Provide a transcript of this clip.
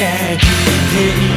Yeah.